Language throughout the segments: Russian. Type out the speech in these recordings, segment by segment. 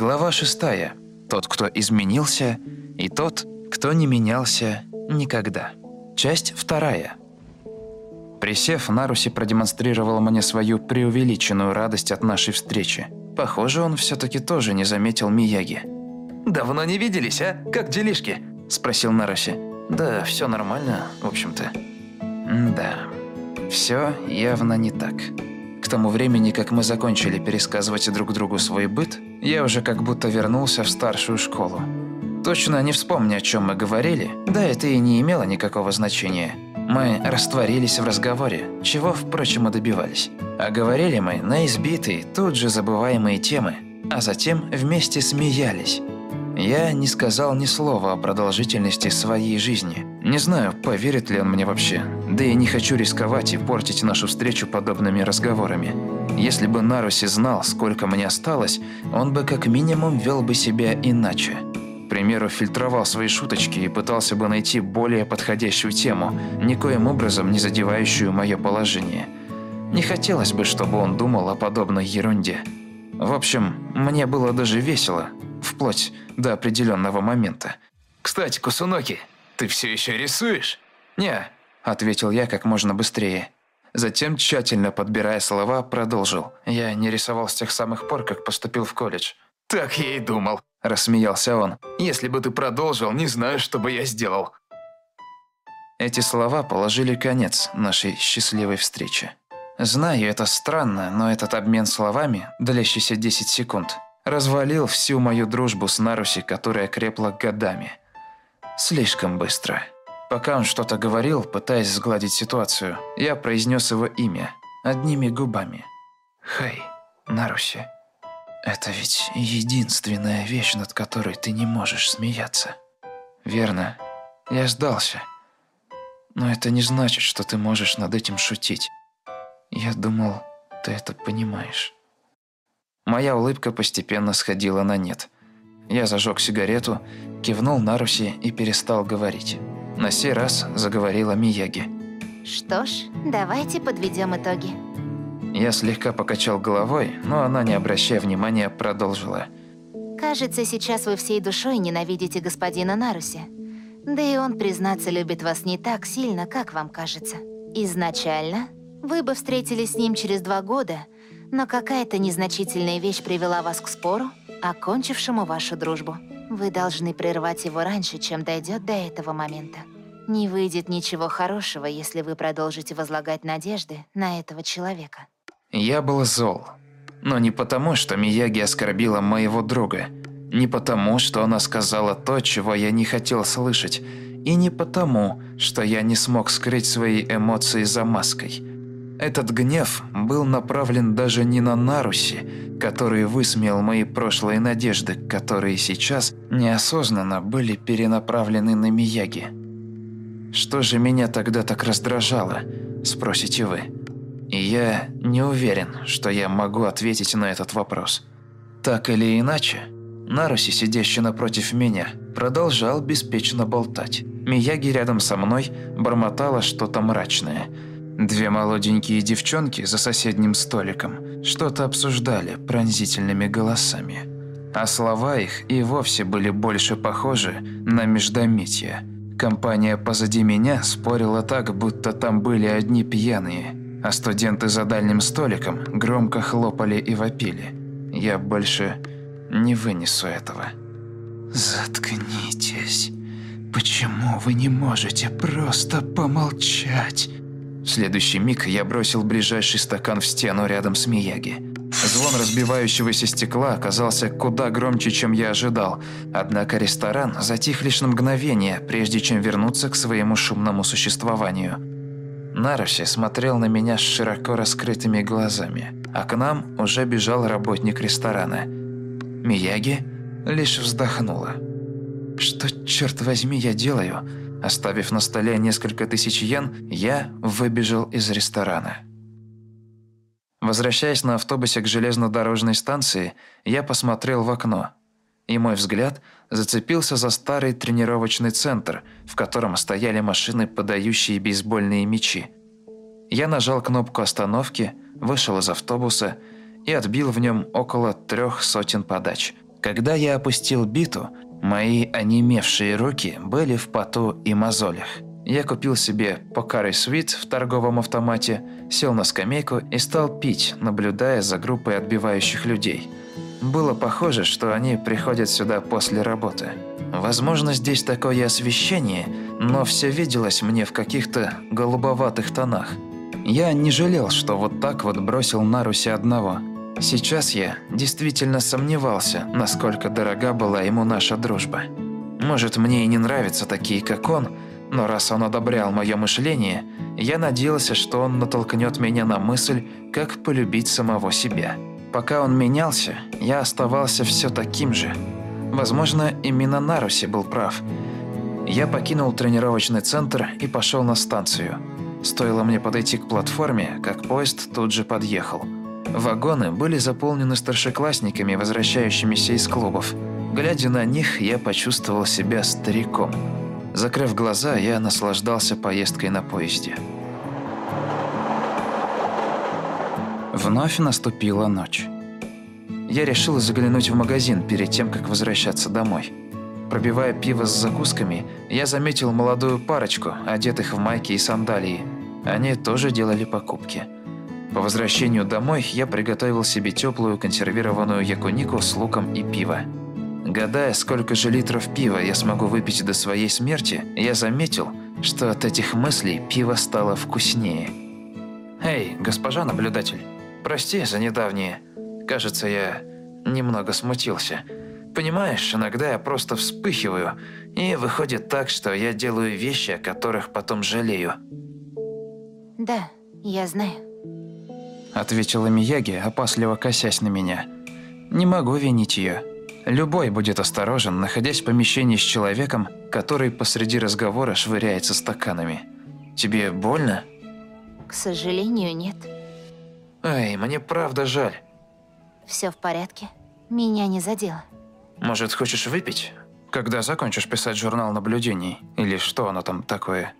Глава шестая. Тот, кто изменился, и тот, кто не менялся никогда. Часть вторая. Присев, Наруси продемонстрировал мне свою преувеличенную радость от нашей встречи. Похоже, он все-таки тоже не заметил Мияги. «Давно не виделись, а? Как делишки?» – спросил Наруси. «Да, все нормально, в общем-то». «Да, все явно не так». К тому времени, как мы закончили пересказывать друг другу свой быт, я уже как будто вернулся в старшую школу. Точно не вспомню, о чем мы говорили, да это и не имело никакого значения. Мы растворились в разговоре, чего, впрочем, и добивались. А говорили мы на избитые, тут же забываемые темы, а затем вместе смеялись. Я не сказал ни слова о продолжительности своей жизни. Не знаю, поверит ли он мне вообще. Да и не хочу рисковать и портить нашу встречу подобными разговорами. Если бы Наруси знал, сколько мне осталось, он бы как минимум вел бы себя иначе. К примеру, фильтровал свои шуточки и пытался бы найти более подходящую тему, никоим образом не задевающую мое положение. Не хотелось бы, чтобы он думал о подобной ерунде. В общем, мне было даже весело, вплоть до определенного момента. «Кстати, Кусуноки, ты все еще рисуешь?» «Не», – ответил я как можно быстрее. Затем, тщательно подбирая слова, продолжил. «Я не рисовал с тех самых пор, как поступил в колледж». «Так я и думал», – рассмеялся он. «Если бы ты продолжил, не знаю, что бы я сделал». Эти слова положили конец нашей счастливой встрече. Знаю, это странно, но этот обмен словами, длящийся 10 секунд, развалил всю мою дружбу с Наруси, которая крепла годами. Слишком быстро. Пока он что-то говорил, пытаясь сгладить ситуацию, я произнес его имя одними губами. «Хэй, Наруси, это ведь единственная вещь, над которой ты не можешь смеяться». «Верно. Я сдался. Но это не значит, что ты можешь над этим шутить. Я думал, ты это понимаешь». Моя улыбка постепенно сходила на нет. Я зажег сигарету, кивнул на Руси и перестал говорить. На сей раз заговорила Мияги. Что ж, давайте подведем итоги. Я слегка покачал головой, но она, не обращая внимания, продолжила. Кажется, сейчас вы всей душой ненавидите господина Наруси. Да и он, признаться, любит вас не так сильно, как вам кажется. Изначально вы бы встретились с ним через два года – но какая-то незначительная вещь привела вас к спору, окончившему вашу дружбу. Вы должны прервать его раньше, чем дойдет до этого момента. Не выйдет ничего хорошего, если вы продолжите возлагать надежды на этого человека. Я был зол. Но не потому, что Мияги оскорбила моего друга. Не потому, что она сказала то, чего я не хотел слышать. И не потому, что я не смог скрыть свои эмоции за маской. Этот гнев был направлен даже не на Наруси, который высмеял мои прошлые надежды, которые сейчас неосознанно были перенаправлены на Мияги. Что же меня тогда так раздражало, спросите вы? И я не уверен, что я могу ответить на этот вопрос. Так или иначе, Наруси, сидящий напротив меня, продолжал беспечно болтать. Мияги рядом со мной бормотала что-то мрачное – Две молоденькие девчонки за соседним столиком что-то обсуждали пронзительными голосами. А слова их и вовсе были больше похожи на междометия. Компания позади меня спорила так, будто там были одни пьяные, а студенты за дальним столиком громко хлопали и вопили. Я больше не вынесу этого. «Заткнитесь. Почему вы не можете просто помолчать?» В следующий миг я бросил ближайший стакан в стену рядом с Мияги. Звон разбивающегося стекла оказался куда громче, чем я ожидал, однако ресторан затих лишь на мгновение, прежде чем вернуться к своему шумному существованию. Наруси смотрел на меня с широко раскрытыми глазами, а к нам уже бежал работник ресторана. Мияги лишь вздохнула. «Что, черт возьми, я делаю?» Оставив на столе несколько тысяч йен, я выбежал из ресторана. Возвращаясь на автобусе к железнодорожной станции, я посмотрел в окно, и мой взгляд зацепился за старый тренировочный центр, в котором стояли машины, подающие бейсбольные мячи. Я нажал кнопку остановки, вышел из автобуса и отбил в нем около трех сотен подач. Когда я опустил биту, мои онемевшие руки были в поту и мозолях. Я купил себе покарый свит в торговом автомате, сел на скамейку и стал пить, наблюдая за группой отбивающих людей. Было похоже, что они приходят сюда после работы. Возможно, здесь такое освещение, но все виделось мне в каких-то голубоватых тонах. Я не жалел, что вот так вот бросил Наруси одного. Сейчас я действительно сомневался, насколько дорога была ему наша дружба. Может, мне и не нравятся такие, как он, но раз он одобрял мое мышление, я надеялся, что он натолкнет меня на мысль, как полюбить самого себя. Пока он менялся, я оставался все таким же. Возможно, именно Наруси был прав. Я покинул тренировочный центр и пошел на станцию. Стоило мне подойти к платформе, как поезд тут же подъехал. Вагоны были заполнены старшеклассниками, возвращающимися из клубов. Глядя на них, я почувствовал себя стариком. Закрыв глаза, я наслаждался поездкой на поезде. Вновь наступила ночь. Я решил заглянуть в магазин перед тем, как возвращаться домой. Пробивая пиво с закусками, я заметил молодую парочку, одетых в майки и сандалии. Они тоже делали покупки. По возвращению домой я приготовил себе теплую консервированную якунику с луком и пиво. Гадая, сколько же литров пива я смогу выпить до своей смерти, я заметил, что от этих мыслей пиво стало вкуснее. «Эй, госпожа наблюдатель, прости за недавнее. Кажется, я немного смутился. Понимаешь, иногда я просто вспыхиваю, и выходит так, что я делаю вещи, о которых потом жалею». Да, я знаю. Ответила Мияги, опасливо косясь на меня. Не могу винить ее. Любой будет осторожен, находясь в помещении с человеком, который посреди разговора швыряется стаканами. Тебе больно? К сожалению, нет. Ай, мне правда жаль. Все в порядке. Меня не задело. Может, хочешь выпить? Когда закончишь писать журнал наблюдений? Или что оно там такое?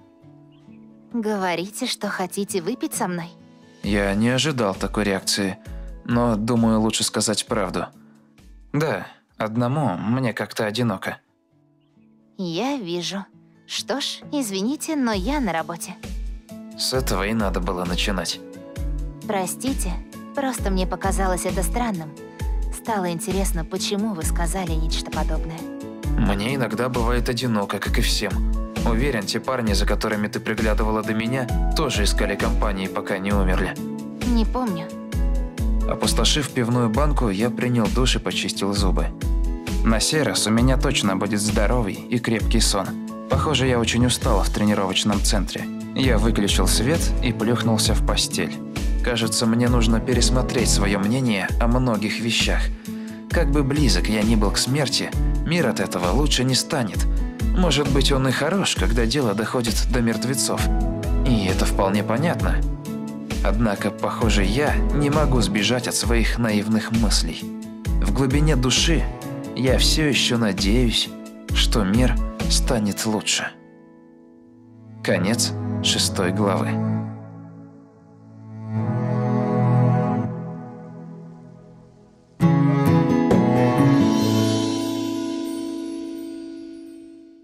Говорите, что хотите выпить со мной? Я не ожидал такой реакции, но думаю, лучше сказать правду. Да, одному мне как-то одиноко. Я вижу. Что ж, извините, но я на работе. С этого и надо было начинать. Простите, просто мне показалось это странным. Стало интересно, почему вы сказали нечто подобное. Мне иногда бывает одиноко, как и всем. Уверен, те парни, за которыми ты приглядывала до меня, тоже искали компании, пока не умерли. Не помню. Опустошив пивную банку, я принял душ и почистил зубы. На сей раз у меня точно будет здоровый и крепкий сон. Похоже, я очень устал в тренировочном центре. Я выключил свет и плюхнулся в постель. Кажется, мне нужно пересмотреть свое мнение о многих вещах. Как бы близок я ни был к смерти, мир от этого лучше не станет. Может быть, он и хорош, когда дело доходит до мертвецов. И это вполне понятно. Однако, похоже, я не могу сбежать от своих наивных мыслей. В глубине души я все еще надеюсь, что мир станет лучше. Конец шестой главы.